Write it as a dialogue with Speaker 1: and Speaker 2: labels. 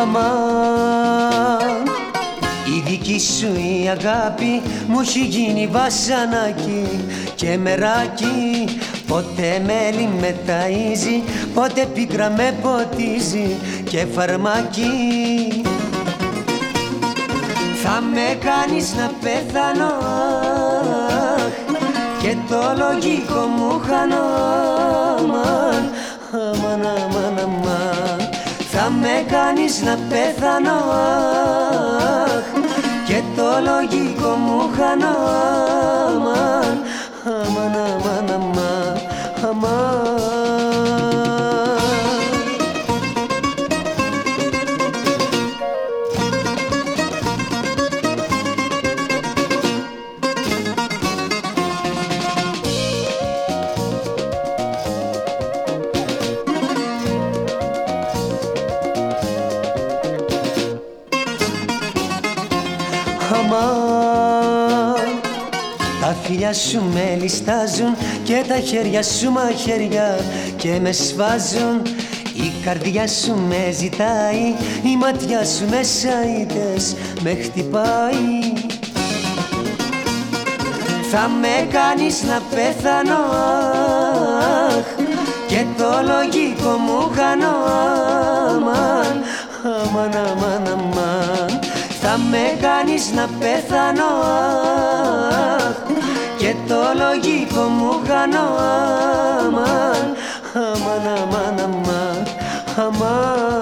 Speaker 1: Αμα Η δική σου η αγάπη μου έχει γίνει βασανάκι και μεράκι. Πότε μέλι με ταΐζει, πότε πίκρα με ποτίζει και φαρμάκι. Θα με κάνεις να πέθανω και το λογικό μου χανώ κάνεις να πεθάνω και το λογικό μου χάνω αμάν, αμάν, αμάν, αμάν, Αμάν Τα φιλιά σου με ληστάζουν και τα χέρια σου μαχαίρια και με σβάζουν η καρδιά σου με ζητάει, η ματιά σου με σαΐτες με χτυπάει. Θα με κάνεις να πεθάνω αχ, και το λογικό μου χάνω αμάν, αμάν, αμάν, αμάν. θα με κάνεις να πεθάνω. Αχ, και το λογικό μου χάνω. Αμάν, αμάν, αμάν, αμάν, αμάν